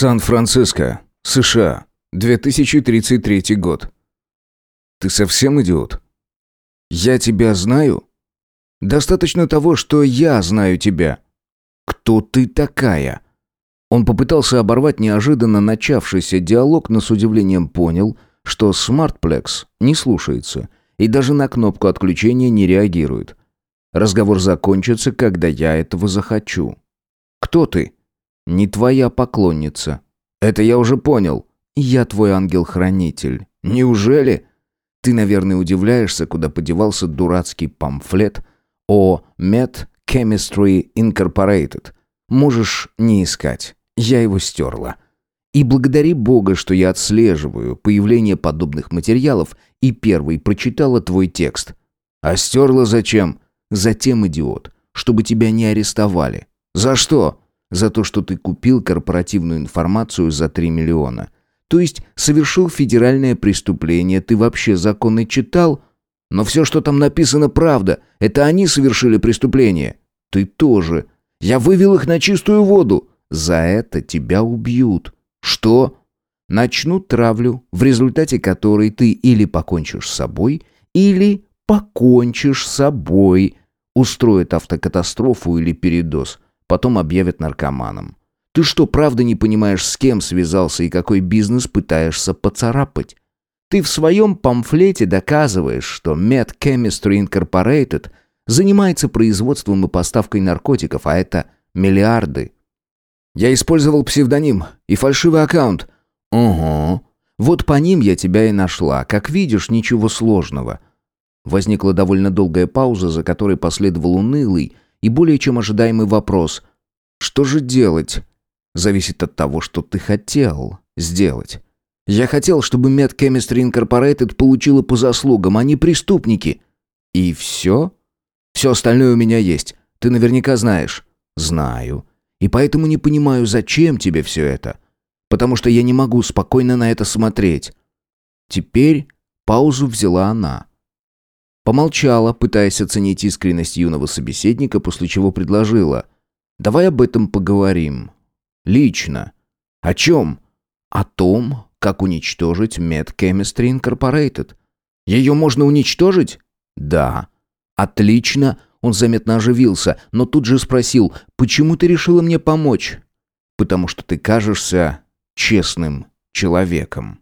Сан-Франциско, США, 2033 год. Ты совсем идиот? Я тебя знаю? Достаточно того, что я знаю тебя. Кто ты такая? Он попытался оборвать неожиданно начавшийся диалог, но с удивлением понял, что SmartPlex не слушается и даже на кнопку отключения не реагирует. Разговор закончится, когда я этого захочу. Кто ты? Не твоя поклонница. Это я уже понял. Я твой ангел-хранитель. Неужели? Ты, наверное, удивляешься, куда подевался дурацкий памфлет о Met Chemistry Incorporated. Можешь не искать. Я его стерла. И благодари Бога, что я отслеживаю появление подобных материалов и первый прочитала твой текст. А стерла зачем? Затем, идиот, чтобы тебя не арестовали. За что? За то, что ты купил корпоративную информацию за 3 миллиона. То есть совершил федеральное преступление, ты вообще законы читал? Но все, что там написано, правда. Это они совершили преступление. Ты тоже. Я вывел их на чистую воду. За это тебя убьют. Что? Начнут травлю, в результате которой ты или покончишь с собой, или покончишь с собой. Устроят автокатастрофу или передоз потом объявят наркоманом. Ты что, правда не понимаешь, с кем связался и какой бизнес пытаешься поцарапать? Ты в своем памфлете доказываешь, что Med Chemistry Incorporated занимается производством и поставкой наркотиков, а это миллиарды. Я использовал псевдоним и фальшивый аккаунт. Ого. Вот по ним я тебя и нашла. Как видишь, ничего сложного. Возникла довольно долгая пауза, за которой последовал унылый, и более чем ожидаемый вопрос «Что же делать?» зависит от того, что ты хотел сделать. Я хотел, чтобы Med Chemistry Incorporated получила по заслугам, а не преступники. И все? Все остальное у меня есть. Ты наверняка знаешь. Знаю. И поэтому не понимаю, зачем тебе все это. Потому что я не могу спокойно на это смотреть. Теперь паузу взяла она. Помолчала, пытаясь оценить искренность юного собеседника, после чего предложила. «Давай об этом поговорим. Лично. О чем? О том, как уничтожить Med Chemistry Incorporated. Ее можно уничтожить? Да. Отлично. Он заметно оживился, но тут же спросил, почему ты решила мне помочь? Потому что ты кажешься честным человеком.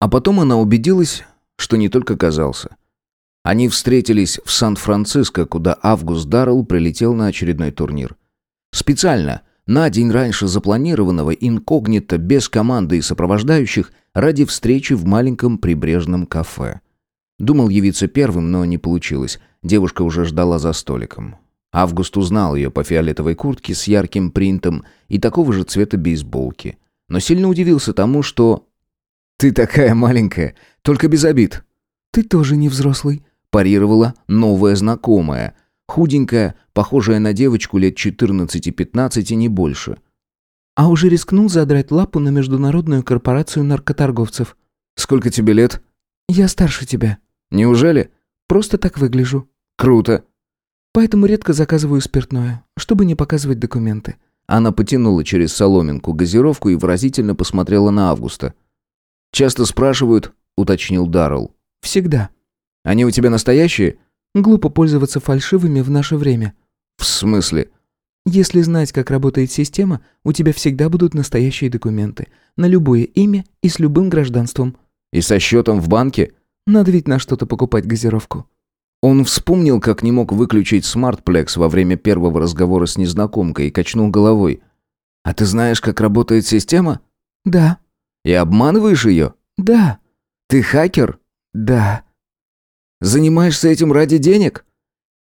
А потом она убедилась, что не только казался. Они встретились в Сан-Франциско, куда Август Даррелл прилетел на очередной турнир. Специально, на день раньше запланированного, инкогнито, без команды и сопровождающих, ради встречи в маленьком прибрежном кафе. Думал явиться первым, но не получилось. Девушка уже ждала за столиком. Август узнал ее по фиолетовой куртке с ярким принтом и такого же цвета бейсболки. Но сильно удивился тому, что «Ты такая маленькая, только без обид». «Ты тоже не взрослый», – парировала новая знакомая. Худенькая, похожая на девочку лет 14-15 не больше. «А уже рискнул задрать лапу на международную корпорацию наркоторговцев». «Сколько тебе лет?» «Я старше тебя». «Неужели?» «Просто так выгляжу». «Круто». «Поэтому редко заказываю спиртное, чтобы не показывать документы». Она потянула через соломинку газировку и выразительно посмотрела на Августа. «Часто спрашивают», — уточнил Даррелл. «Всегда». «Они у тебя настоящие?» «Глупо пользоваться фальшивыми в наше время». «В смысле?» «Если знать, как работает система, у тебя всегда будут настоящие документы. На любое имя и с любым гражданством». «И со счетом в банке?» «Надо ведь на что-то покупать газировку». Он вспомнил, как не мог выключить смартплекс во время первого разговора с незнакомкой и качнул головой. «А ты знаешь, как работает система?» «Да». И обманываешь ее? Да. Ты хакер? Да. Занимаешься этим ради денег?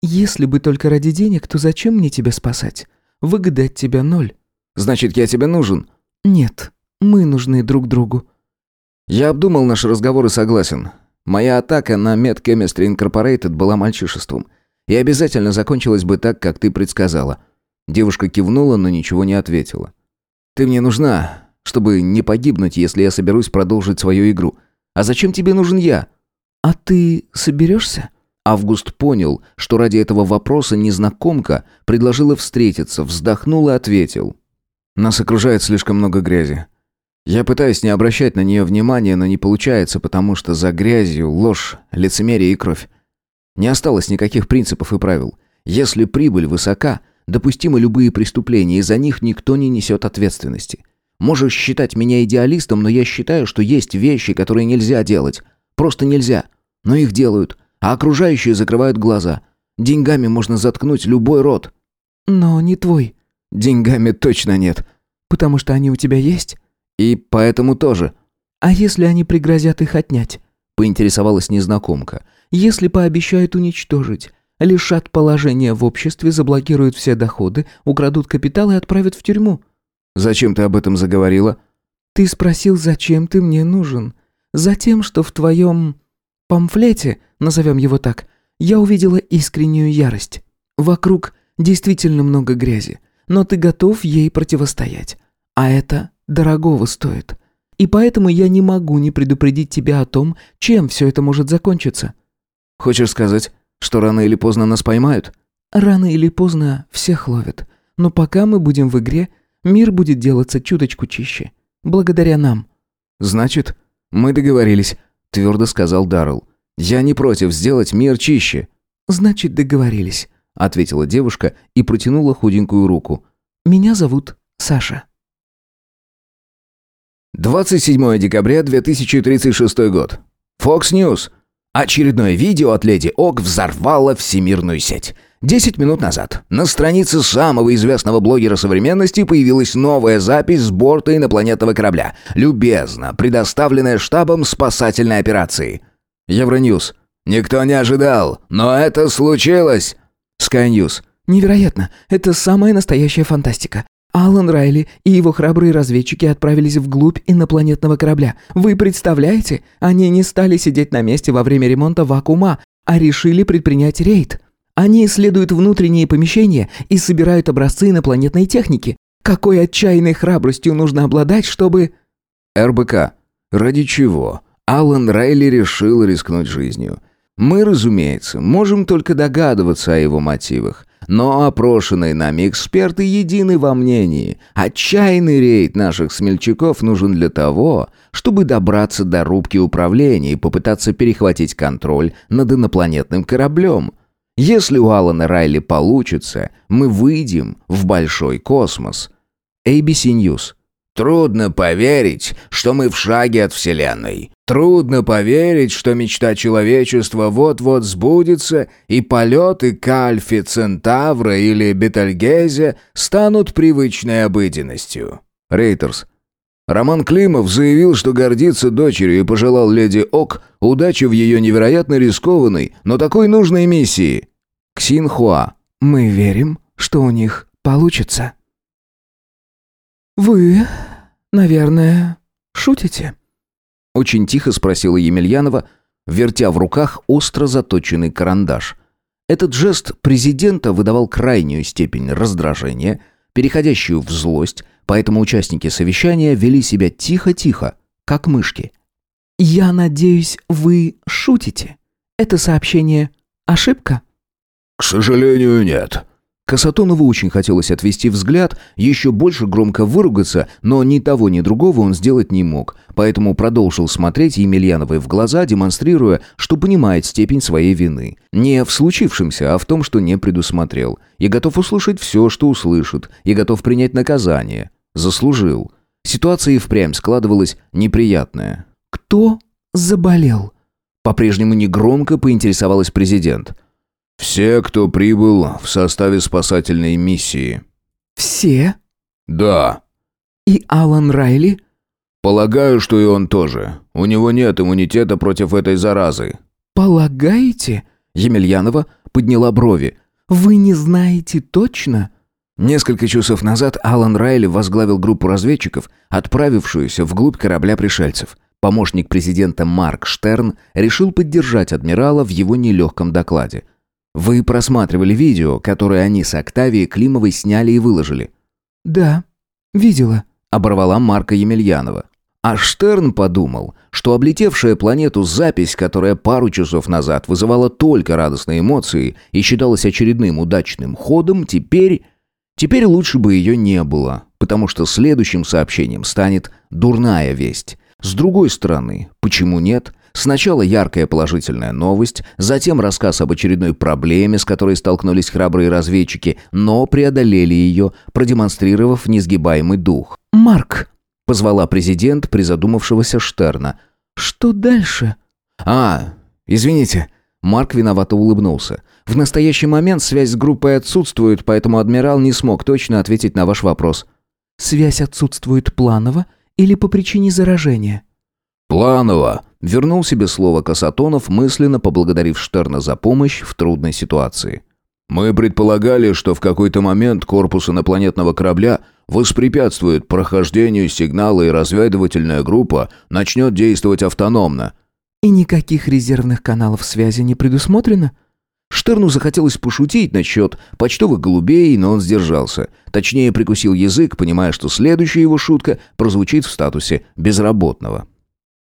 Если бы только ради денег, то зачем мне тебя спасать? Выгоды от тебя ноль. Значит, я тебе нужен? Нет, мы нужны друг другу. Я обдумал наш разговор и согласен. Моя атака на Med Chemistry Incorporated была мальчишеством. И обязательно закончилась бы так, как ты предсказала. Девушка кивнула, но ничего не ответила. Ты мне нужна, чтобы не погибнуть, если я соберусь продолжить свою игру. А зачем тебе нужен я? А ты соберешься? Август понял, что ради этого вопроса незнакомка предложила встретиться, вздохнул и ответил. Нас окружает слишком много грязи. Я пытаюсь не обращать на нее внимания, но не получается, потому что за грязью ложь, лицемерие и кровь. Не осталось никаких принципов и правил. Если прибыль высока, допустимы любые преступления, и за них никто не несет ответственности. Можешь считать меня идеалистом, но я считаю, что есть вещи, которые нельзя делать. Просто нельзя. Но их делают, а окружающие закрывают глаза. Деньгами можно заткнуть любой рот. Но не твой. Деньгами точно нет. Потому что они у тебя есть? И поэтому тоже. А если они пригрозят их отнять? Поинтересовалась незнакомка. Если пообещают уничтожить, лишат положения в обществе, заблокируют все доходы, украдут капитал и отправят в тюрьму. Зачем ты об этом заговорила? Ты спросил, зачем ты мне нужен. Затем, что в твоем памфлете, назовем его так, я увидела искреннюю ярость. Вокруг действительно много грязи, но ты готов ей противостоять. А это дорогого стоит. И поэтому я не могу не предупредить тебя о том, чем все это может закончиться. Хочешь сказать, что рано или поздно нас поймают? Рано или поздно всех ловят. Но пока мы будем в игре, мир будет делаться чуточку чище. Благодаря нам. Значит, мы договорились, твердо сказал Даррелл. Я не против сделать мир чище. Значит, договорились, ответила девушка и протянула худенькую руку. Меня зовут Саша. 27 декабря 2036 год. Fox News. Очередное видео от леди Ок взорвало всемирную сеть. Десять минут назад на странице самого известного блогера современности появилась новая запись с борта инопланетного корабля, любезно предоставленная штабом спасательной операции. Euronews. Никто не ожидал, но это случилось. Sky News. Невероятно, это самая настоящая фантастика. Алан Райли и его храбрые разведчики отправились вглубь инопланетного корабля. Вы представляете? Они не стали сидеть на месте во время ремонта вакуума, а решили предпринять рейд. Они исследуют внутренние помещения и собирают образцы инопланетной техники. Какой отчаянной храбростью нужно обладать, чтобы... РБК. Ради чего? Алан Райли решил рискнуть жизнью. Мы, разумеется, можем только догадываться о его мотивах. Но опрошенные нами эксперты едины во мнении. Отчаянный рейд наших смельчаков нужен для того, чтобы добраться до рубки управления и попытаться перехватить контроль над инопланетным кораблем. Если у Алана Райли получится, мы выйдем в большой космос. ABC News. Трудно поверить, что мы в шаге от Вселенной. Трудно поверить, что мечта человечества вот-вот сбудется, и полеты к Альфе Центавра или Бетальгезе станут привычной обыденностью. Рейтерс. Роман Климов заявил, что гордится дочерью и пожелал леди Ок удачи в ее невероятно рискованной, но такой нужной миссии. Ксинхуа. Мы верим, что у них получится. «Вы, наверное, шутите?» Очень тихо спросила Емельянова, вертя в руках остро заточенный карандаш. Этот жест президента выдавал крайнюю степень раздражения, переходящую в злость, поэтому участники совещания вели себя тихо-тихо, как мышки. «Я надеюсь, вы шутите? Это сообщение ошибка?» «К сожалению, нет», Касатонову очень хотелось отвести взгляд, еще больше громко выругаться, но ни того, ни другого он сделать не мог, поэтому продолжил смотреть Емельяновой в глаза, демонстрируя, что понимает степень своей вины. Не в случившемся, а в том, что не предусмотрел. И готов услышать все, что услышит, и готов принять наказание. Заслужил. Ситуация и впрямь складывалась неприятная. «Кто заболел?» По-прежнему негромко поинтересовалась президент – «Все, кто прибыл в составе спасательной миссии». «Все?» «Да». «И Алан Райли?» «Полагаю, что и он тоже. У него нет иммунитета против этой заразы». «Полагаете?» Емельянова подняла брови. «Вы не знаете точно?» Несколько часов назад Алан Райли возглавил группу разведчиков, отправившуюся вглубь корабля пришельцев. Помощник президента Марк Штерн решил поддержать адмирала в его нелегком докладе. Вы просматривали видео, которое они с Октавией Климовой сняли и выложили?» «Да, видела», — оборвала Марка Емельянова. А Штерн подумал, что облетевшая планету запись, которая пару часов назад вызывала только радостные эмоции и считалась очередным удачным ходом, теперь... Теперь лучше бы ее не было. потому что следующим сообщением станет дурная весть. С другой стороны, почему нет? Сначала яркая положительная новость, затем рассказ об очередной проблеме, с которой столкнулись храбрые разведчики, но преодолели ее, продемонстрировав несгибаемый дух. «Марк!» — позвала президент призадумавшегося Штерна. «Что дальше?» «А, извините». Марк виновато улыбнулся. «В настоящий момент связь с группой отсутствует, поэтому адмирал не смог точно ответить на ваш вопрос». «Связь отсутствует планово или по причине заражения?» «Планово», — вернул себе слово Касатонов, мысленно поблагодарив Штерна за помощь в трудной ситуации. «Мы предполагали, что в какой-то момент корпус инопланетного корабля воспрепятствует прохождению сигнала и разведывательная группа начнет действовать автономно». «И никаких резервных каналов связи не предусмотрено?» Штерну захотелось пошутить насчет почтовых голубей, но он сдержался. Точнее, прикусил язык, понимая, что следующая его шутка прозвучит в статусе безработного.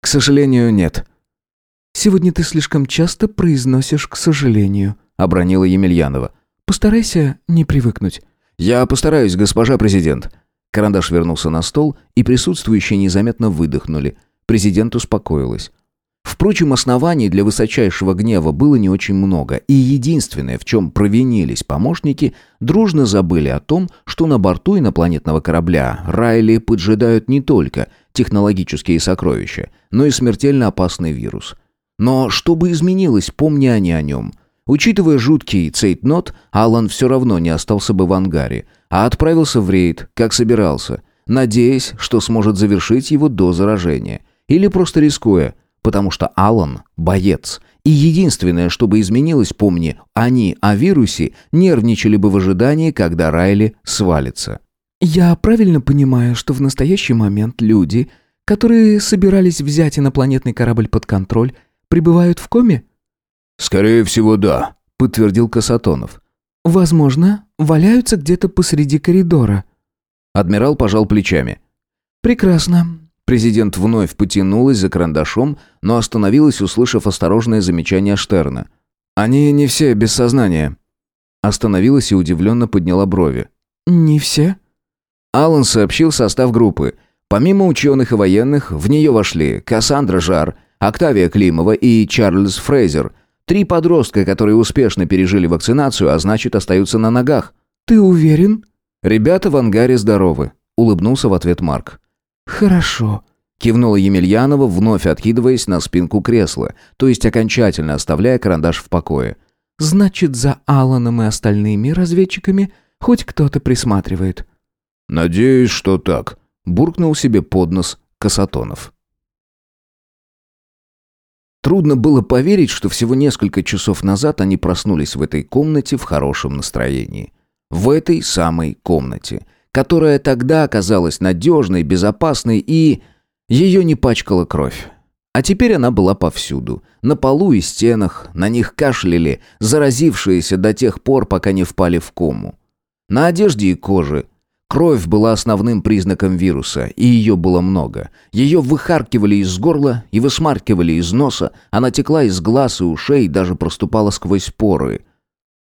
«К сожалению, нет». «Сегодня ты слишком часто произносишь «к сожалению», — обронила Емельянова. «Постарайся не привыкнуть». «Я постараюсь, госпожа президент». Карандаш вернулся на стол, и присутствующие незаметно выдохнули. Президент успокоилась. Впрочем, оснований для высочайшего гнева было не очень много, и единственное, в чем провинились помощники, дружно забыли о том, что на борту инопланетного корабля Райли поджидают не только технологические сокровища, но и смертельно опасный вирус. Но что бы изменилось, помни они о нем. Учитывая жуткий цейтнот, Алан все равно не остался бы в ангаре, а отправился в рейд, как собирался, надеясь, что сможет завершить его до заражения. Или просто рискуя – потому что Алан – боец. И единственное, что бы изменилось, помни, они о вирусе нервничали бы в ожидании, когда Райли свалится. «Я правильно понимаю, что в настоящий момент люди, которые собирались взять инопланетный корабль под контроль, пребывают в коме?» «Скорее всего, да», — подтвердил Касатонов. «Возможно, валяются где-то посреди коридора». Адмирал пожал плечами. «Прекрасно. Президент вновь потянулась за карандашом, но остановилась, услышав осторожное замечание Штерна. «Они не все без сознания». Остановилась и удивленно подняла брови. «Не все?» Аллан сообщил состав группы. Помимо ученых и военных, в нее вошли Кассандра Жар, Октавия Климова и Чарльз Фрейзер. Три подростка, которые успешно пережили вакцинацию, а значит, остаются на ногах. «Ты уверен?» «Ребята в ангаре здоровы», — улыбнулся в ответ Марк. «Хорошо», — кивнула Емельянова, вновь откидываясь на спинку кресла, то есть окончательно оставляя карандаш в покое. «Значит, за Аланом и остальными разведчиками хоть кто-то присматривает». «Надеюсь, что так», — буркнул себе под нос Касатонов. Трудно было поверить, что всего несколько часов назад они проснулись в этой комнате в хорошем настроении. В этой самой комнате, которая тогда оказалась надежной, безопасной и... Ее не пачкала кровь. А теперь она была повсюду. На полу и стенах, на них кашляли, заразившиеся до тех пор, пока не впали в кому. На одежде и коже. Кровь была основным признаком вируса, и ее было много. Ее выхаркивали из горла и высмаркивали из носа, она текла из глаз и ушей, даже проступала сквозь поры.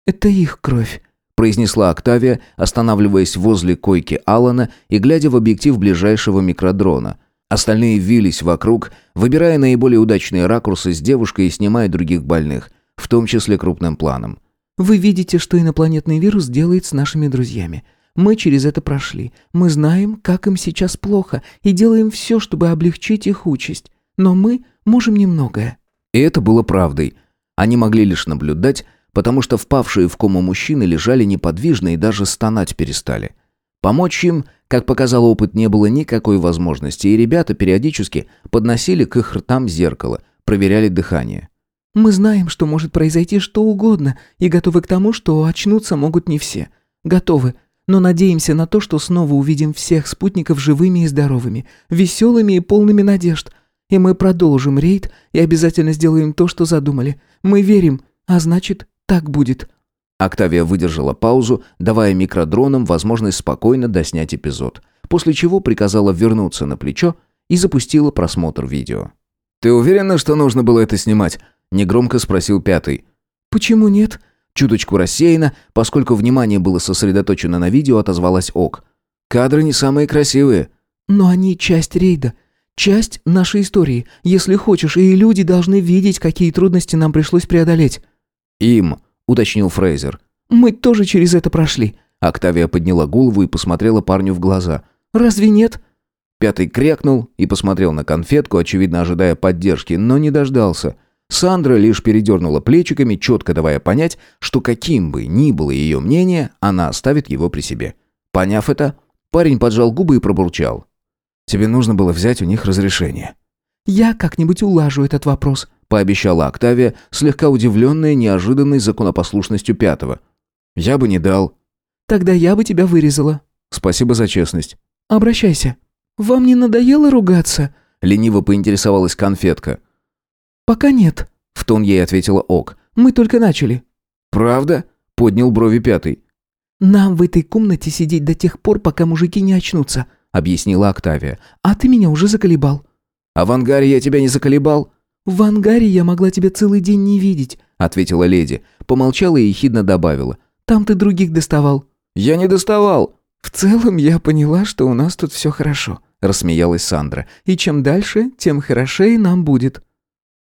«Это их кровь», произнесла Октавия, останавливаясь возле койки Алана и глядя в объектив ближайшего микродрона. Остальные вились вокруг, выбирая наиболее удачные ракурсы с девушкой и снимая других больных, в том числе крупным планом. «Вы видите, что инопланетный вирус делает с нашими друзьями. Мы через это прошли. Мы знаем, как им сейчас плохо, и делаем все, чтобы облегчить их участь. Но мы можем немногое». И это было правдой. Они могли лишь наблюдать, потому что впавшие в кому мужчины лежали неподвижно и даже стонать перестали. Помочь им, как показал опыт, не было никакой возможности, и ребята периодически подносили к их ртам зеркало, проверяли дыхание. «Мы знаем, что может произойти что угодно, и готовы к тому, что очнуться могут не все. Готовы, но надеемся на то, что снова увидим всех спутников живыми и здоровыми, веселыми и полными надежд. И мы продолжим рейд и обязательно сделаем то, что задумали. Мы верим, а значит, так будет». Октавия выдержала паузу, давая микродронам возможность спокойно доснять эпизод, после чего приказала вернуться на плечо и запустила просмотр видео. «Ты уверена, что нужно было это снимать?» – негромко спросил пятый. «Почему нет?» Чуточку рассеяна, поскольку внимание было сосредоточено на видео, отозвалась Ок. Кадры не самые красивые». «Но они часть рейда, часть нашей истории. Если хочешь, и люди должны видеть, какие трудности нам пришлось преодолеть». «Им», — уточнил Фрейзер. «Мы тоже через это прошли». Октавия подняла голову и посмотрела парню в глаза. «Разве нет?» Пятый крякнул и посмотрел на конфетку, очевидно ожидая поддержки, но не дождался. Сандра лишь передернула плечиками, четко давая понять, что каким бы ни было ее мнение, она оставит его при себе. Поняв это, парень поджал губы и пробурчал. «Тебе нужно было взять у них разрешение». «Я как-нибудь улажу этот вопрос», — пообещала Октавия, слегка удивленная неожиданной законопослушностью пятого. «Я бы не дал». «Тогда я бы тебя вырезала». «Спасибо за честность». «Обращайся». «Вам не надоело ругаться?» — лениво поинтересовалась конфетка. «Пока нет», — в тон ей ответила Ок. «Мы только начали». «Правда?» — поднял брови пятый. «Нам в этой комнате сидеть до тех пор, пока мужики не очнутся», — объяснила Октавия. «А ты меня уже заколебал». «А в ангаре я тебя не заколебал?» «В ангаре я могла тебя целый день не видеть», — ответила леди. Помолчала и ехидно добавила. «Там ты других доставал». «Я не доставал». «В целом я поняла, что у нас тут все хорошо», — рассмеялась Сандра. «И чем дальше, тем хорошее нам будет».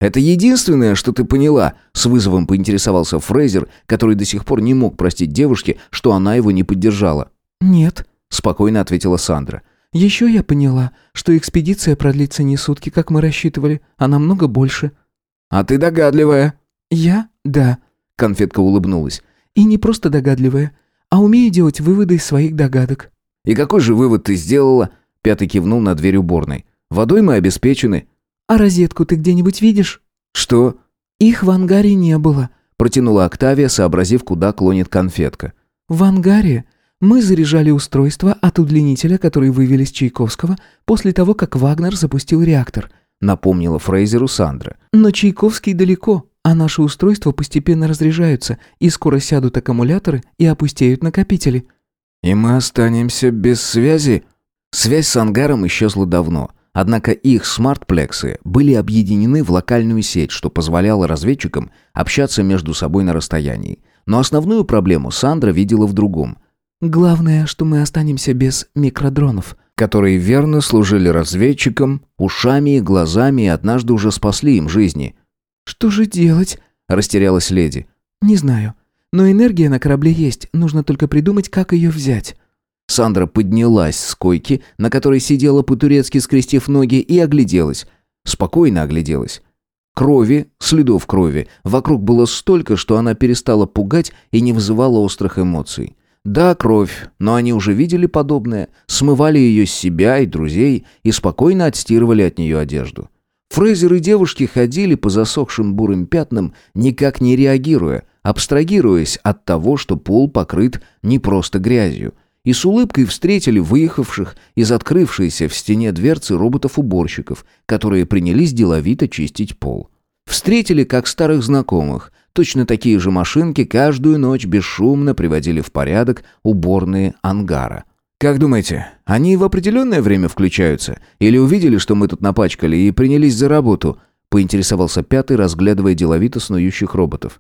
«Это единственное, что ты поняла?» С вызовом поинтересовался Фрейзер, который до сих пор не мог простить девушке, что она его не поддержала. «Нет», — спокойно ответила Сандра. «Еще я поняла, что экспедиция продлится не сутки, как мы рассчитывали, а намного больше». «А ты догадливая». «Я? Да». Конфетка улыбнулась. «И не просто догадливая, а умею делать выводы из своих догадок». «И какой же вывод ты сделала?» Пятый кивнул на дверь уборной. «Водой мы обеспечены». «А розетку ты где-нибудь видишь?» «Что?» «Их в ангаре не было», — протянула Октавия, сообразив, куда клонит конфетка. «В ангаре мы заряжали устройство от удлинителя, который вывели с Чайковского после того, как Вагнер запустил реактор», — напомнила Фрейзеру Сандра. «Но Чайковский далеко, а наши устройства постепенно разряжаются, и скоро сядут аккумуляторы и опустеют накопители». «И мы останемся без связи?» Связь с ангаром исчезла давно — Однако их смартплексы были объединены в локальную сеть, что позволяло разведчикам общаться между собой на расстоянии. Но основную проблему Сандра видела в другом. «Главное, что мы останемся без микродронов», которые верно служили разведчикам, ушами и глазами и однажды уже спасли им жизни. «Что же делать?» – растерялась леди. «Не знаю. Но энергия на корабле есть, нужно только придумать, как ее взять». Сандра поднялась с койки, на которой сидела по-турецки, скрестив ноги, и огляделась. Спокойно огляделась. Крови, следов крови, вокруг было столько, что она перестала пугать и не вызывала острых эмоций. Да, кровь, но они уже видели подобное, смывали ее с себя и друзей и спокойно отстирывали от нее одежду. Фрейзер и девушки ходили по засохшим бурым пятнам, никак не реагируя, абстрагируясь от того, что пол покрыт не просто грязью – и с улыбкой встретили выехавших из открывшейся в стене дверцы роботов-уборщиков, которые принялись деловито чистить пол. Встретили как старых знакомых. Точно такие же машинки каждую ночь бесшумно приводили в порядок уборные ангара. «Как думаете, они в определенное время включаются? Или увидели, что мы тут напачкали и принялись за работу?» — поинтересовался пятый, разглядывая деловито снующих роботов.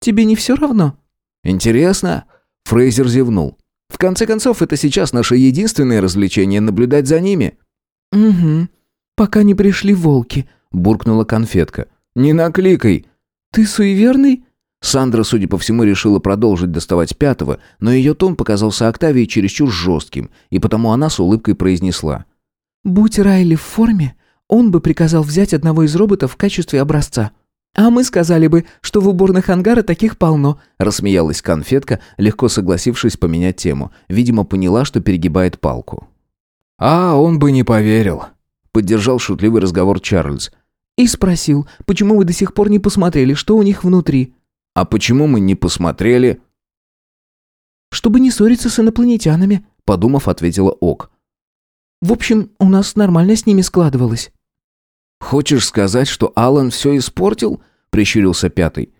«Тебе не все равно?» «Интересно?» — Фрейзер зевнул. В конце концов, это сейчас наше единственное развлечение — наблюдать за ними». «Угу. Пока не пришли волки», — буркнула конфетка. «Не накликай». «Ты суеверный?» Сандра, судя по всему, решила продолжить доставать пятого, но ее тон показался Октавии чересчур жестким, и потому она с улыбкой произнесла. «Будь Райли в форме, он бы приказал взять одного из роботов в качестве образца». «А мы сказали бы, что в уборных ангара таких полно», — рассмеялась конфетка, легко согласившись поменять тему. Видимо, поняла, что перегибает палку. «А, он бы не поверил», — поддержал шутливый разговор Чарльз. «И спросил, почему вы до сих пор не посмотрели, что у них внутри?» «А почему мы не посмотрели?» «Чтобы не ссориться с инопланетянами», — подумав, ответила Ок. «В общем, у нас нормально с ними складывалось». «Хочешь сказать, что Алан все испортил?» — прищурился пятый.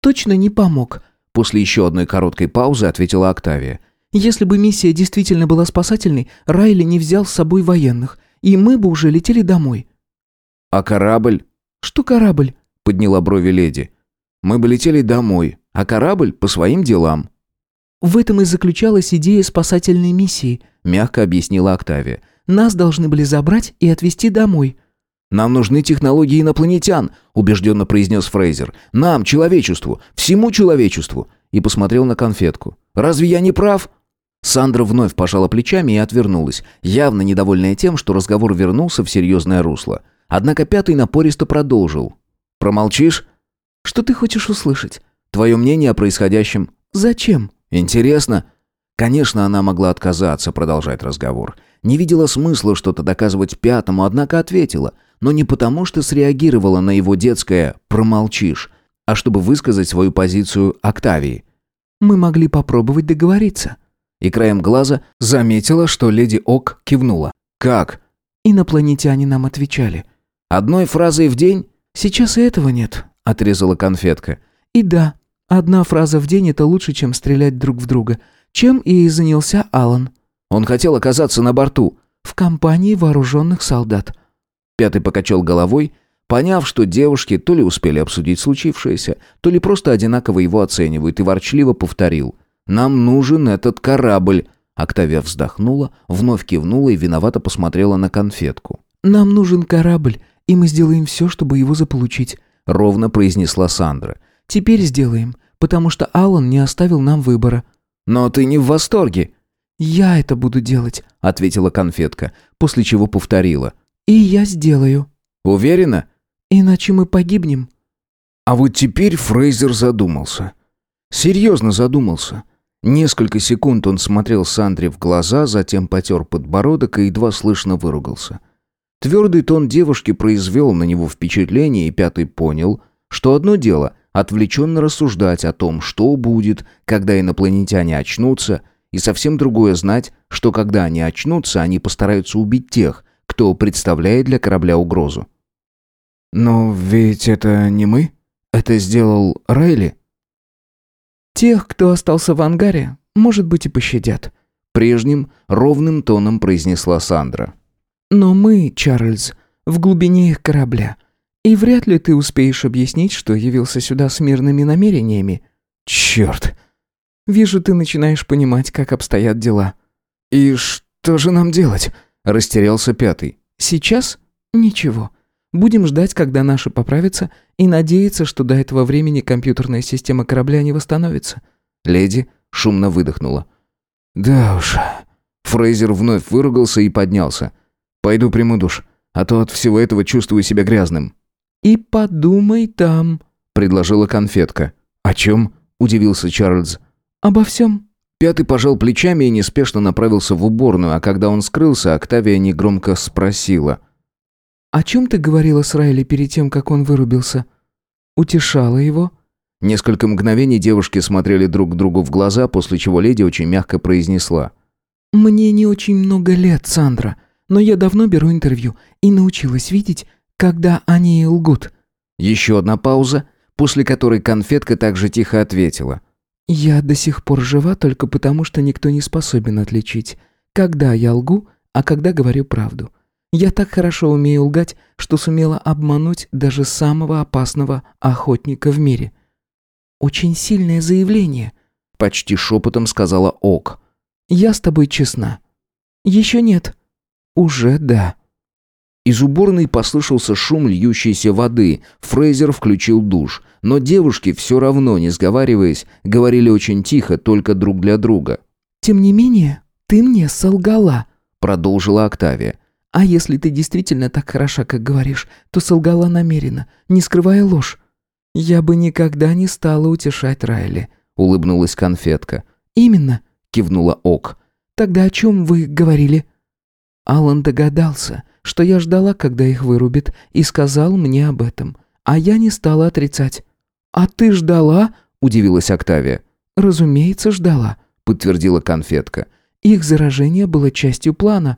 «Точно не помог», — после еще одной короткой паузы ответила Октавия. «Если бы миссия действительно была спасательной, Райли не взял с собой военных, и мы бы уже летели домой». «А корабль?» «Что корабль?» — подняла брови леди. «Мы бы летели домой, а корабль по своим делам». В этом и заключалась идея спасательной миссии, мягко объяснила Октавия. Нас должны были забрать и отвезти домой. «Нам нужны технологии инопланетян», – убежденно произнес Фрейзер. «Нам, человечеству, всему человечеству». И посмотрел на конфетку. «Разве я не прав?» Сандра вновь пожала плечами и отвернулась, явно недовольная тем, что разговор вернулся в серьезное русло. Однако пятый напористо продолжил. «Промолчишь?» «Что ты хочешь услышать?» «Твое мнение о происходящем». «Зачем?» «Интересно». Конечно, она могла отказаться продолжать разговор. Не видела смысла что-то доказывать пятому, однако ответила. Но не потому, что среагировала на его детское «промолчишь», а чтобы высказать свою позицию Октавии. «Мы могли попробовать договориться» и краем глаза заметила, что леди Ок кивнула. «Как?» Инопланетяне нам отвечали. «Одной фразой в день?» «Сейчас и этого нет», — отрезала конфетка. «И да, одна фраза в день — это лучше, чем стрелять друг в друга. Чем и занялся Алан. Он хотел оказаться на борту. В компании вооруженных солдат». Пятый покачал головой, поняв, что девушки то ли успели обсудить случившееся, то ли просто одинаково его оценивают, и ворчливо повторил — нам нужен этот корабль». Октавия вздохнула, вновь кивнула и виновато посмотрела на конфетку. «Нам нужен корабль, и мы сделаем все, чтобы его заполучить», — ровно произнесла Сандра. «Теперь сделаем, потому что Алан не оставил нам выбора». «Но ты не в восторге». «Я это буду делать», — ответила конфетка, после чего повторила. «И я сделаю». «Уверена?» «Иначе мы погибнем». А вот теперь Фрейзер задумался. Серьезно задумался. Несколько секунд он смотрел Сандре в глаза, затем потер подбородок и едва слышно выругался. Твердый тон девушки произвел на него впечатление, и Пятый понял, что одно дело — отвлеченно рассуждать о том, что будет, когда инопланетяне очнутся, и совсем другое знать, что когда они очнутся, они постараются убить тех, кто представляет для корабля угрозу. «Но ведь это не мы? Это сделал Райли?» Тех, кто остался в ангаре, может быть, и пощадят. Прежним, ровным тоном произнесла Сандра. Но мы, Чарльз, в глубине их корабля. И вряд ли ты успеешь объяснить, что явился сюда с мирными намерениями. Черт! Вижу, ты начинаешь понимать, как обстоят дела. И что же нам делать? Растерялся пятый. Сейчас? Ничего. Будем ждать, когда наши поправятся, и надеяться, что до этого времени компьютерная система корабля не восстановится». Леди шумно выдохнула. «Да уж». Фрейзер вновь выругался и поднялся. «Пойду приму душ, а то от всего этого чувствую себя грязным». «И подумай там», — предложила конфетка. «О чем?» — удивился Чарльз. «Обо всем». Пятый пожал плечами и неспешно направился в уборную, а когда он скрылся, Октавия негромко спросила. «О чем ты говорила с Райли перед тем, как он вырубился? Утешала его?» Несколько мгновений девушки смотрели друг другу в глаза, после чего леди очень мягко произнесла. «Мне не очень много лет, Сандра, но я давно беру интервью и научилась видеть, когда они лгут». Еще одна пауза, после которой конфетка также тихо ответила. «Я до сих пор жива только потому, что никто не способен отличить, когда я лгу, а когда говорю правду. Я так хорошо умею лгать, что сумела обмануть даже самого опасного охотника в мире. Очень сильное заявление, почти шепотом сказала Ок. Я с тобой честна. Еще нет. Уже да. Из уборной послышался шум льющейся воды. Фрейзер включил душ, но девушки все равно, не сговариваясь, говорили очень тихо, только друг для друга. Тем не менее, ты мне солгала, продолжила Октавия. А если ты действительно так хороша, как говоришь, то солгала намеренно, не скрывая ложь. Я бы никогда не стала утешать Райли, улыбнулась конфетка. Именно, кивнула Ок. Тогда о чем вы говорили? Алан догадался, что я ждала, когда их вырубит, и сказал мне об этом, а я не стала отрицать. А ты ждала? удивилась Октавия. Разумеется, ждала, подтвердила конфетка. Их заражение было частью плана.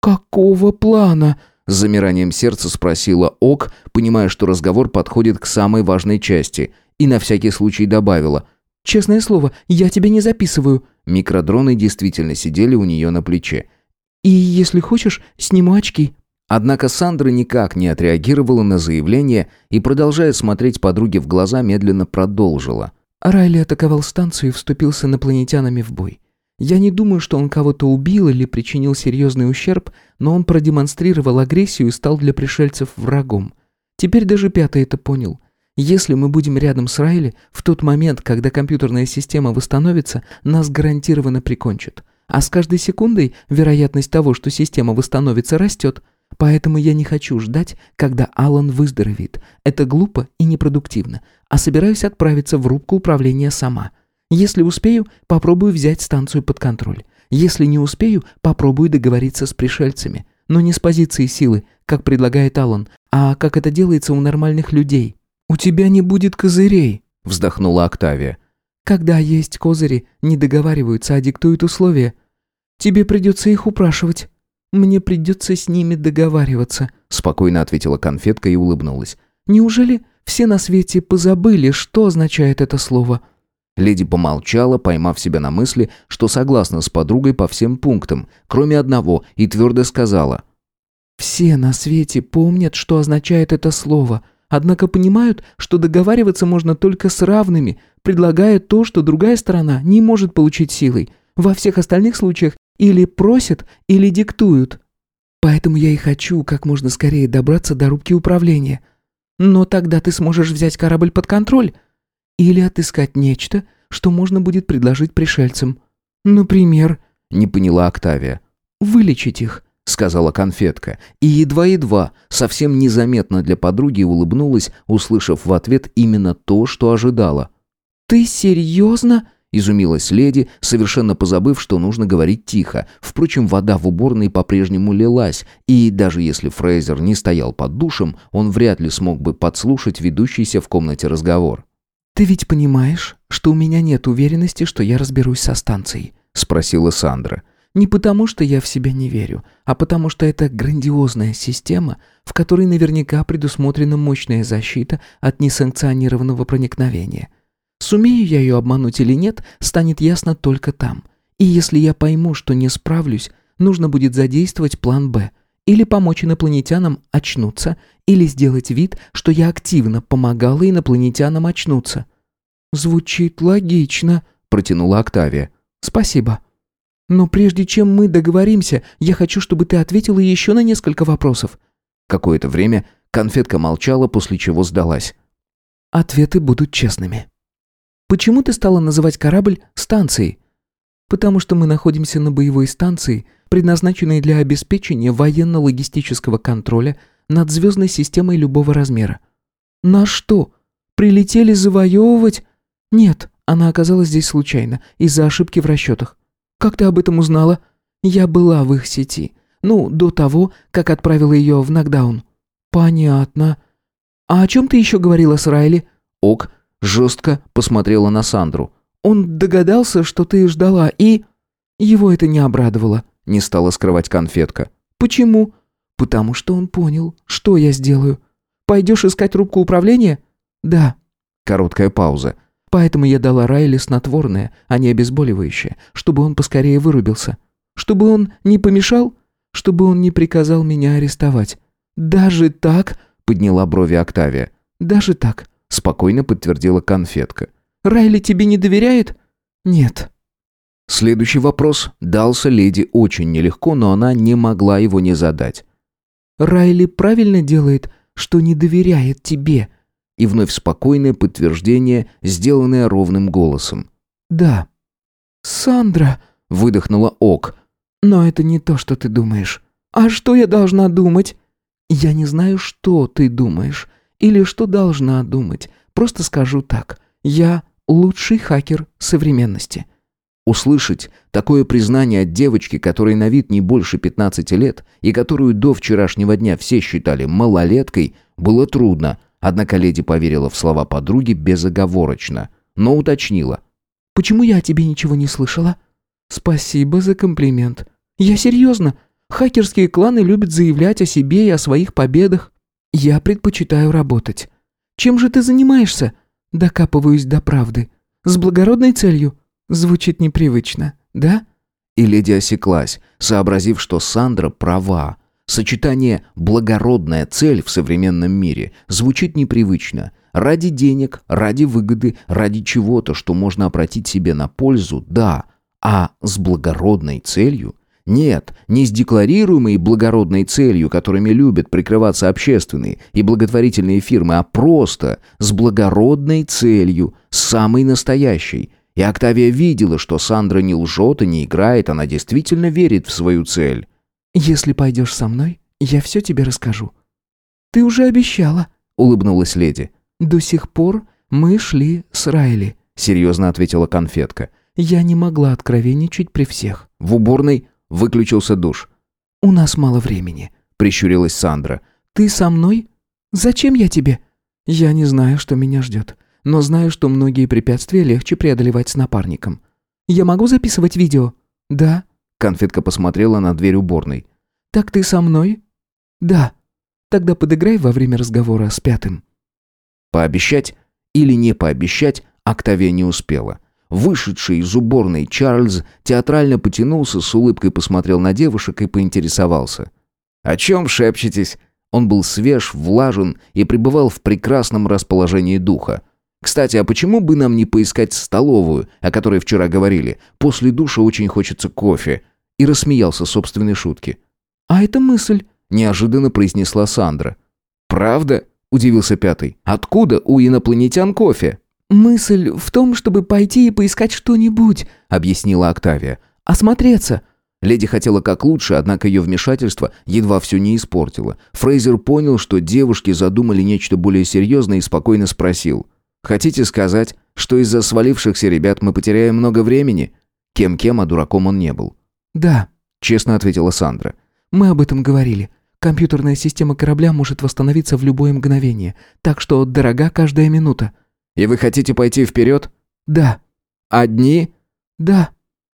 «Какого плана?» — с замиранием сердца спросила Ок, понимая, что разговор подходит к самой важной части, и на всякий случай добавила. «Честное слово, я тебя не записываю». Микродроны действительно сидели у нее на плече. «И если хочешь, сниму очки». Однако Сандра никак не отреагировала на заявление и, продолжая смотреть подруге в глаза, медленно продолжила. Райли атаковал станцию и вступил с инопланетянами в бой. Я не думаю, что он кого-то убил или причинил серьезный ущерб, но он продемонстрировал агрессию и стал для пришельцев врагом. Теперь даже пятый это понял. Если мы будем рядом с Райли, в тот момент, когда компьютерная система восстановится, нас гарантированно прикончат. А с каждой секундой вероятность того, что система восстановится, растет. Поэтому я не хочу ждать, когда Алан выздоровеет. Это глупо и непродуктивно. А собираюсь отправиться в рубку управления сама. Если успею, попробую взять станцию под контроль. Если не успею, попробую договориться с пришельцами. Но не с позиции силы, как предлагает Алан, а как это делается у нормальных людей. «У тебя не будет козырей», — вздохнула Октавия. «Когда есть козыри, не договариваются, а диктуют условия. Тебе придется их упрашивать. Мне придется с ними договариваться», — спокойно ответила конфетка и улыбнулась. «Неужели все на свете позабыли, что означает это слово?» Леди помолчала, поймав себя на мысли, что согласна с подругой по всем пунктам, кроме одного, и твердо сказала. «Все на свете помнят, что означает это слово, однако понимают, что договариваться можно только с равными, предлагая то, что другая сторона не может получить силой. Во всех остальных случаях или просят, или диктуют. Поэтому я и хочу как можно скорее добраться до рубки управления. Но тогда ты сможешь взять корабль под контроль». Или отыскать нечто, что можно будет предложить пришельцам. Например, не поняла Октавия. Вылечить их, сказала конфетка, и едва-едва, совсем незаметно для подруги улыбнулась, услышав в ответ именно то, что ожидала. «Ты серьезно?» – изумилась леди, совершенно позабыв, что нужно говорить тихо. Впрочем, вода в уборной по-прежнему лилась, и даже если Фрейзер не стоял под душем, он вряд ли смог бы подслушать ведущийся в комнате разговор. «Ты ведь понимаешь, что у меня нет уверенности, что я разберусь со станцией?» — спросила Сандра. «Не потому, что я в себя не верю, а потому, что это грандиозная система, в которой наверняка предусмотрена мощная защита от несанкционированного проникновения. Сумею я ее обмануть или нет, станет ясно только там. И если я пойму, что не справлюсь, нужно будет задействовать план «Б», или помочь инопланетянам очнуться, или сделать вид, что я активно помогала инопланетянам очнуться. «Звучит логично», — протянула Октавия. «Спасибо. Но прежде чем мы договоримся, я хочу, чтобы ты ответила еще на несколько вопросов». Какое-то время конфетка молчала, после чего сдалась. «Ответы будут честными. Почему ты стала называть корабль станцией?» «Потому что мы находимся на боевой станции», предназначенные для обеспечения военно-логистического контроля над звездной системой любого размера. На что? Прилетели завоевывать? Нет, она оказалась здесь случайно, из-за ошибки в расчетах. Как ты об этом узнала? Я была в их сети. Ну, до того, как отправила ее в нокдаун. Понятно. А о чем ты еще говорила с Райли? Ок жестко посмотрела на Сандру. Он догадался, что ты ждала, и... Его это не обрадовало не стала скрывать конфетка. «Почему?» «Потому что он понял, что я сделаю. Пойдешь искать рубку управления?» «Да». Короткая пауза. «Поэтому я дала Райли снотворное, а не обезболивающее, чтобы он поскорее вырубился. Чтобы он не помешал? Чтобы он не приказал меня арестовать. Даже так?» — подняла брови Октавия. «Даже так», — спокойно подтвердила конфетка. «Райли тебе не доверяет?» «Нет». Следующий вопрос дался леди очень нелегко, но она не могла его не задать. «Райли правильно делает, что не доверяет тебе?» И вновь спокойное подтверждение, сделанное ровным голосом. «Да». «Сандра», — выдохнула Ок. «Но это не то, что ты думаешь». «А что я должна думать?» «Я не знаю, что ты думаешь. Или что должна думать. Просто скажу так. Я лучший хакер современности». Услышать такое признание от девочки, которой на вид не больше 15 лет и которую до вчерашнего дня все считали малолеткой, было трудно, однако леди поверила в слова подруги безоговорочно, но уточнила. «Почему я о тебе ничего не слышала?» «Спасибо за комплимент. Я серьезно. Хакерские кланы любят заявлять о себе и о своих победах. Я предпочитаю работать. Чем же ты занимаешься?» «Докапываюсь до правды. С благородной целью. Звучит непривычно, да? И леди осеклась, сообразив, что Сандра права. Сочетание «благородная цель» в современном мире звучит непривычно. Ради денег, ради выгоды, ради чего-то, что можно обратить себе на пользу, да. А с благородной целью? Нет, не с декларируемой благородной целью, которыми любят прикрываться общественные и благотворительные фирмы, а просто с благородной целью, самой настоящей. И Октавия видела, что Сандра не лжет и не играет, она действительно верит в свою цель. «Если пойдешь со мной, я все тебе расскажу». «Ты уже обещала», — улыбнулась леди. «До сих пор мы шли с Райли», — серьезно ответила конфетка. «Я не могла откровенничать при всех». В уборной выключился душ. «У нас мало времени», — прищурилась Сандра. «Ты со мной? Зачем я тебе?» «Я не знаю, что меня ждет, но знаю, что многие препятствия легче преодолевать с напарником. Я могу записывать видео?» «Да». Конфетка посмотрела на дверь уборной. «Так ты со мной?» «Да». Тогда подыграй во время разговора с пятым». Пообещать или не пообещать Октавия не успела. Вышедший из уборной Чарльз театрально потянулся, с улыбкой посмотрел на девушек и поинтересовался. «О чем шепчетесь?» Он был свеж, влажен и пребывал в прекрасном расположении духа. «Кстати, а почему бы нам не поискать столовую, о которой вчера говорили? После душа очень хочется кофе». И рассмеялся собственной шутке. «А это мысль», неожиданно произнесла Сандра. «Правда?» – удивился пятый. «Откуда у инопланетян кофе?» «Мысль в том, чтобы пойти и поискать что-нибудь», – объяснила Октавия. «Осмотреться». Леди хотела как лучше, однако ее вмешательство едва все не испортило. Фрейзер понял, что девушки задумали нечто более серьезное и спокойно спросил. «Хотите сказать, что из-за свалившихся ребят мы потеряем много времени?» Кем-кем, а дураком он не был. «Да», — честно ответила Сандра. «Мы об этом говорили. Компьютерная система корабля может восстановиться в любое мгновение, так что дорога каждая минута». «И вы хотите пойти вперед?» «Да». «Одни?» «Да».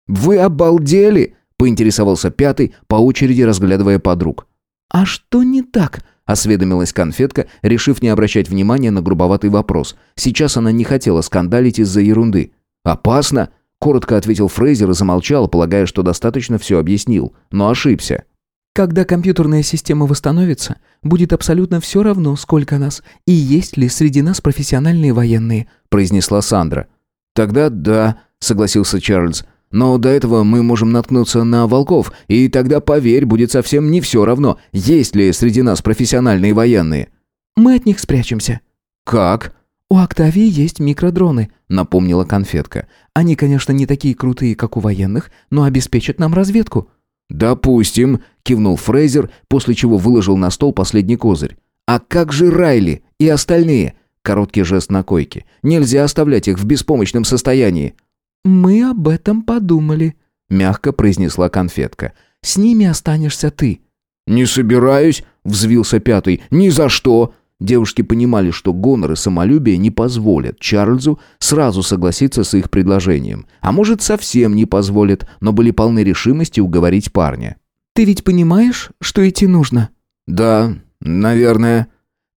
«Вы обалдели?» – поинтересовался пятый, по очереди разглядывая подруг. «А что не так?» – осведомилась конфетка, решив не обращать внимания на грубоватый вопрос. Сейчас она не хотела скандалить из-за ерунды. «Опасно?» – коротко ответил Фрейзер и замолчал, полагая, что достаточно все объяснил, но ошибся. Когда компьютерная система восстановится, будет абсолютно все равно, сколько нас и есть ли среди нас профессиональные военные», – произнесла Сандра. «Тогда да», – согласился Чарльз. «Но до этого мы можем наткнуться на волков, и тогда, поверь, будет совсем не все равно, есть ли среди нас профессиональные военные». «Мы от них спрячемся». «Как?» «У Октавии есть микродроны», — напомнила конфетка. «Они, конечно, не такие крутые, как у военных, но обеспечат нам разведку». «Допустим», — кивнул Фрейзер, после чего выложил на стол последний козырь. «А как же Райли и остальные?» Короткий жест на койке. «Нельзя оставлять их в беспомощном состоянии». «Мы об этом подумали», — мягко произнесла конфетка. «С ними останешься ты». «Не собираюсь», — взвился пятый. «Ни за что». Девушки понимали, что гонор и самолюбие не позволят Чарльзу сразу согласиться с их предложением. А может, совсем не позволят, но были полны решимости уговорить парня. «Ты ведь понимаешь, что идти нужно?» «Да, наверное».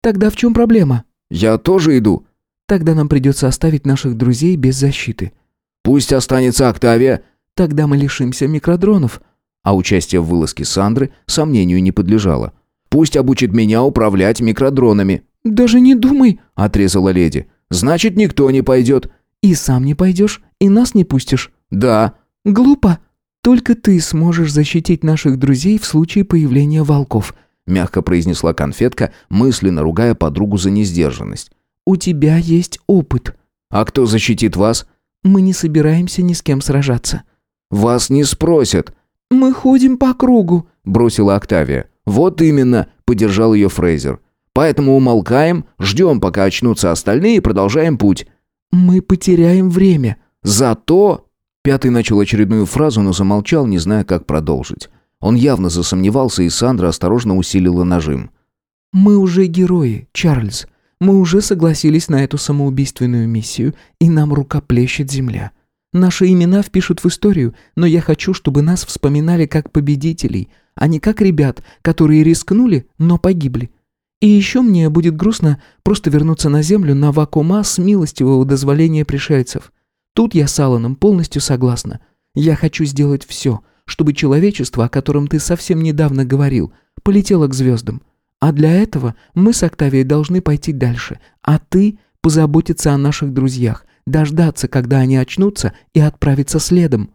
«Тогда в чем проблема?» «Я тоже иду». «Тогда нам придется оставить наших друзей без защиты». «Пусть останется Октавия». «Тогда мы лишимся микродронов». А участие в вылазке Сандры сомнению не подлежало. Пусть обучит меня управлять микродронами». «Даже не думай», — отрезала леди. «Значит, никто не пойдет». «И сам не пойдешь, и нас не пустишь». «Да». «Глупо. Только ты сможешь защитить наших друзей в случае появления волков», — мягко произнесла конфетка, мысленно ругая подругу за несдержанность. «У тебя есть опыт». «А кто защитит вас?» «Мы не собираемся ни с кем сражаться». «Вас не спросят». «Мы ходим по кругу», — бросила Октавия. «Вот именно», — поддержал ее Фрейзер. «Поэтому умолкаем, ждем, пока очнутся остальные, и продолжаем путь». «Мы потеряем время». «Зато...» Пятый начал очередную фразу, но замолчал, не зная, как продолжить. Он явно засомневался, и Сандра осторожно усилила нажим. «Мы уже герои, Чарльз. Мы уже согласились на эту самоубийственную миссию, и нам рукоплещет земля. Наши имена впишут в историю, но я хочу, чтобы нас вспоминали как победителей, а не как ребят, которые рискнули, но погибли. И еще мне будет грустно просто вернуться на Землю на вакуума с милостивого дозволения пришельцев. Тут я с Алланом полностью согласна. Я хочу сделать все, чтобы человечество, о котором ты совсем недавно говорил, полетело к звездам. А для этого мы с Октавией должны пойти дальше, а ты позаботиться о наших друзьях, дождаться, когда они очнутся, и отправиться следом».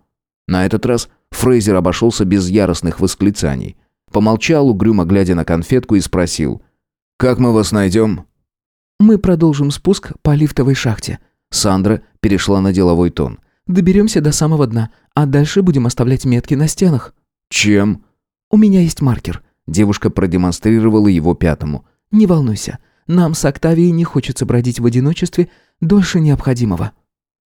На этот раз Фрейзер обошелся без яростных восклицаний. Помолчал, угрюмо глядя на конфетку, и спросил. «Как мы вас найдем?» «Мы продолжим спуск по лифтовой шахте». Сандра перешла на деловой тон. «Доберемся до самого дна, а дальше будем оставлять метки на стенах». «Чем?» «У меня есть маркер». Девушка продемонстрировала его пятому. «Не волнуйся, нам с Октавией не хочется бродить в одиночестве дольше необходимого».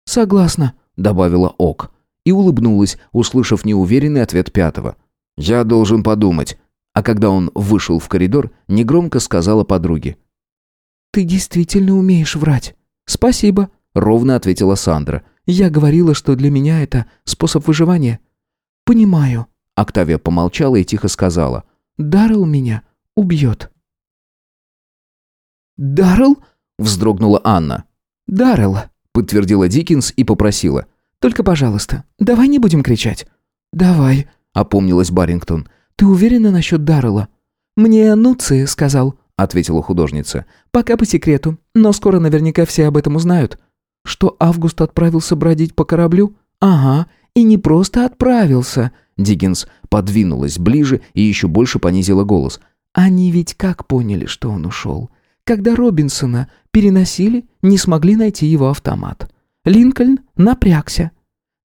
«Согласна», — добавила Ок. И улыбнулась, услышав неуверенный ответ пятого. «Я должен подумать». А когда он вышел в коридор, негромко сказала подруге. «Ты действительно умеешь врать». «Спасибо», — ровно ответила Сандра. «Я говорила, что для меня это способ выживания». «Понимаю», — Октавия помолчала и тихо сказала. «Даррелл меня убьет». «Даррелл?» — вздрогнула Анна. «Даррелл», — подтвердила Диккенс и попросила. «Только, пожалуйста, давай не будем кричать». «Давай», — опомнилась Барингтон. «Ты уверена насчет Даррелла?» «Мне Нуци сказал», — ответила художница. «Пока по секрету, но скоро наверняка все об этом узнают». «Что Август отправился бродить по кораблю?» «Ага, и не просто отправился». Диггинс подвинулась ближе и еще больше понизила голос. «Они ведь как поняли, что он ушел? Когда Робинсона переносили, не смогли найти его автомат. Линкольн напрягся.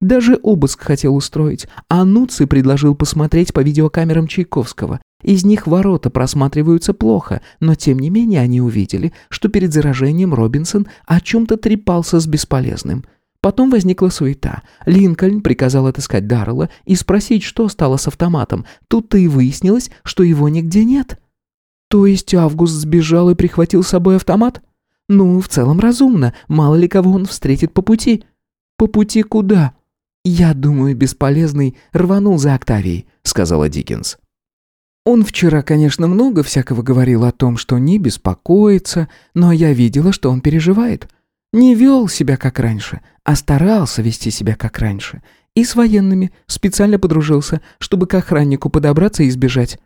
Даже обыск хотел устроить, а Нуци предложил посмотреть по видеокамерам Чайковского. Из них ворота просматриваются плохо, но тем не менее они увидели, что перед заражением Робинсон о чем-то трепался с бесполезным. Потом возникла суета. Линкольн приказал отыскать Даррелла и спросить, что стало с автоматом. Тут-то и выяснилось, что его нигде нет. То есть Август сбежал и прихватил с собой автомат? Ну, в целом разумно, мало ли кого он встретит по пути. По пути куда? Я думаю, бесполезный рванул за Октавией, сказала Диккенс. Он вчера, конечно, много всякого говорил о том, что не беспокоится, но я видела, что он переживает. Не вел себя как раньше, а старался вести себя как раньше. И с военными специально подружился, чтобы к охраннику подобраться и избежать.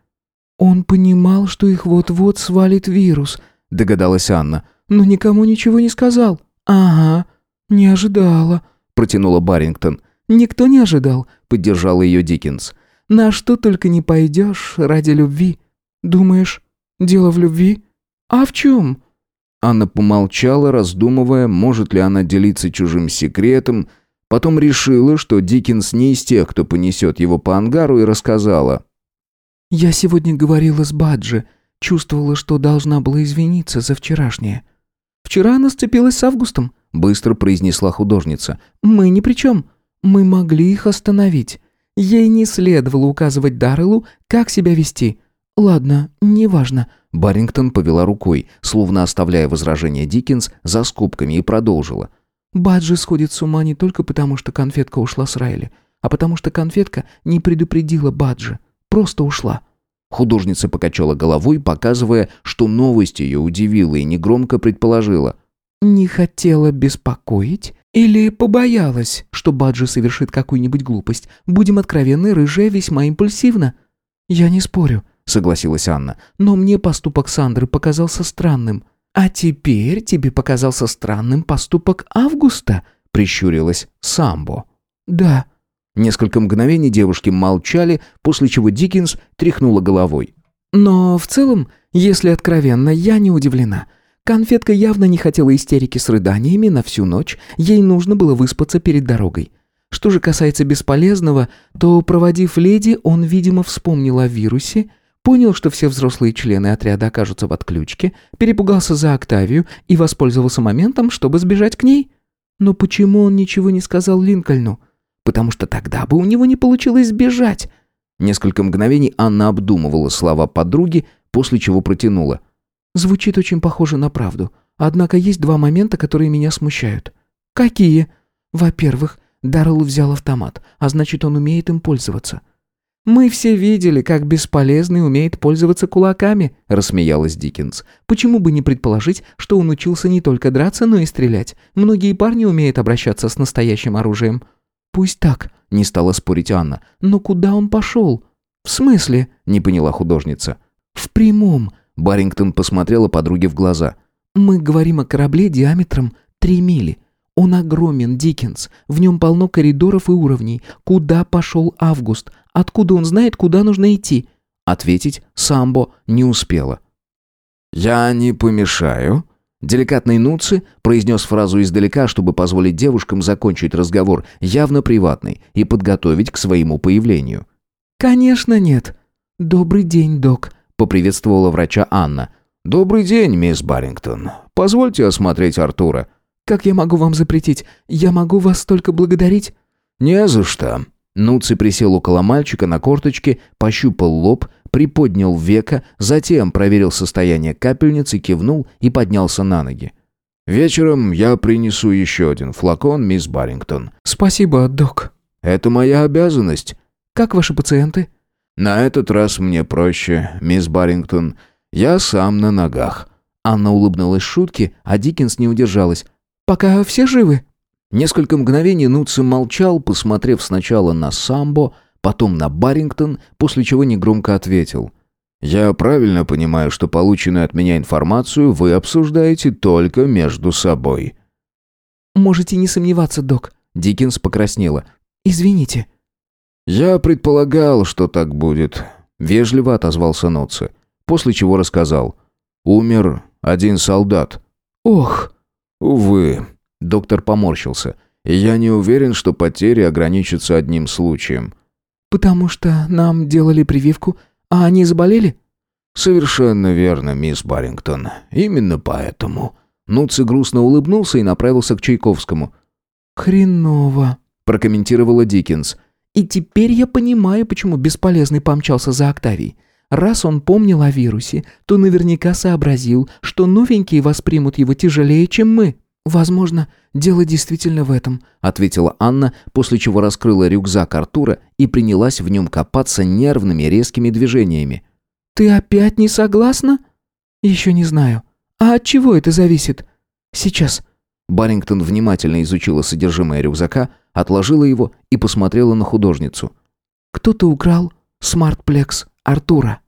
«Он понимал, что их вот-вот свалит вирус», — догадалась Анна. «Но никому ничего не сказал». «Ага, не ожидала», — протянула Барингтон. «Никто не ожидал», — поддержала ее Диккенс. «На что только не пойдешь ради любви. Думаешь, дело в любви? А в чем?» Анна помолчала, раздумывая, может ли она делиться чужим секретом, потом решила, что Диккенс не из тех, кто понесет его по ангару, и рассказала. «Я сегодня говорила с Баджи, чувствовала, что должна была извиниться за вчерашнее. Вчера она сцепилась с Августом», — быстро произнесла художница. «Мы ни при чем. Мы могли их остановить. Ей не следовало указывать Дарреллу, как себя вести. Ладно, неважно». Барингтон повела рукой, словно оставляя возражение Диккенс за скобками, и продолжила. «Баджи сходит с ума не только потому, что конфетка ушла с Райли, а потому что конфетка не предупредила Баджи. Просто ушла». Художница покачала головой, показывая, что новость ее удивила и негромко предположила. «Не хотела беспокоить? Или побоялась, что Баджи совершит какую-нибудь глупость? Будем откровенны, рыжая весьма импульсивна». «Я не спорю», — согласилась Анна. «Но мне поступок Сандры показался странным». «А теперь тебе показался странным поступок Августа?» — прищурилась Самбо. «Да», Несколько мгновений девушки молчали, после чего Диккенс тряхнула головой. «Но в целом, если откровенно, я не удивлена. Конфетка явно не хотела истерики с рыданиями на всю ночь, ей нужно было выспаться перед дорогой. Что же касается бесполезного, то, проводив леди, он, видимо, вспомнил о вирусе, понял, что все взрослые члены отряда окажутся в отключке, перепугался за Октавию и воспользовался моментом, чтобы сбежать к ней. Но почему он ничего не сказал Линкольну? Потому что тогда бы у него не получилось сбежать. Несколько мгновений Анна обдумывала слова подруги, после чего протянула. «Звучит очень похоже на правду. Однако есть два момента, которые меня смущают». «Какие?» «Во-первых, Даррелл взял автомат, а значит, он умеет им пользоваться». «Мы все видели, как бесполезный умеет пользоваться кулаками», — рассмеялась Диккенс. «Почему бы не предположить, что он учился не только драться, но и стрелять? Многие парни умеют обращаться с настоящим оружием». «Пусть так», — не стала спорить Анна. «Но куда он пошел?» «В смысле?» — не поняла художница. «В прямом», — Барингтон посмотрела подруге в глаза. Мы говорим о корабле диаметром 3 мили. Он огромен, Диккенс. В нем полно коридоров и уровней. Куда пошел Август? Откуда он знает, куда нужно идти?» Ответить Самбо не успела. «Я не помешаю», Деликатный Нуци произнес фразу издалека, чтобы позволить девушкам закончить разговор, явно приватный, и подготовить к своему появлению. «Конечно нет. Добрый день, док», — поприветствовала врача Анна. «Добрый день, мисс Баррингтон. Позвольте осмотреть Артура». «Как я могу вам запретить? Я могу вас только благодарить?» «Не за что». Нуци присел около мальчика на корточке, пощупал лоб, приподнял века, затем проверил состояние капельницы, кивнул и поднялся на ноги. «Вечером я принесу еще один флакон, мисс Баррингтон». «Спасибо, док». «Это моя обязанность». «Как ваши пациенты?» «На этот раз мне проще, мисс Баррингтон. Я сам на ногах». Анна улыбнулась шутке, а Диккенс не удержалась. «Пока все живы?» Несколько мгновений Нутси молчал, посмотрев сначала на Самбо, потом на Баррингтон, после чего негромко ответил. «Я правильно понимаю, что полученную от меня информацию вы обсуждаете только между собой». «Можете не сомневаться, док», — Диккенс покраснела. «Извините». «Я предполагал, что так будет», — вежливо отозвался Ноци, после чего рассказал. «Умер один солдат». «Ох!» «Увы», — доктор поморщился. «Я не уверен, что потери ограничатся одним случаем. «Потому что нам делали прививку, а они заболели?» «Совершенно верно, мисс Баррингтон. Именно поэтому». Нуци грустно улыбнулся и направился к Чайковскому. «Хреново», — прокомментировала Диккенс. «И теперь я понимаю, почему бесполезный помчался за Октавией. Раз он помнил о вирусе, то наверняка сообразил, что новенькие воспримут его тяжелее, чем мы». «Возможно, дело действительно в этом», — ответила Анна, после чего раскрыла рюкзак Артура и принялась в нем копаться нервными резкими движениями. «Ты опять не согласна?» «Еще не знаю. А от чего это зависит?» «Сейчас». Барингтон внимательно изучила содержимое рюкзака, отложила его и посмотрела на художницу. «Кто-то украл смартплекс Артура».